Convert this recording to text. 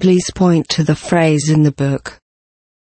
Please point to the phrase in the book.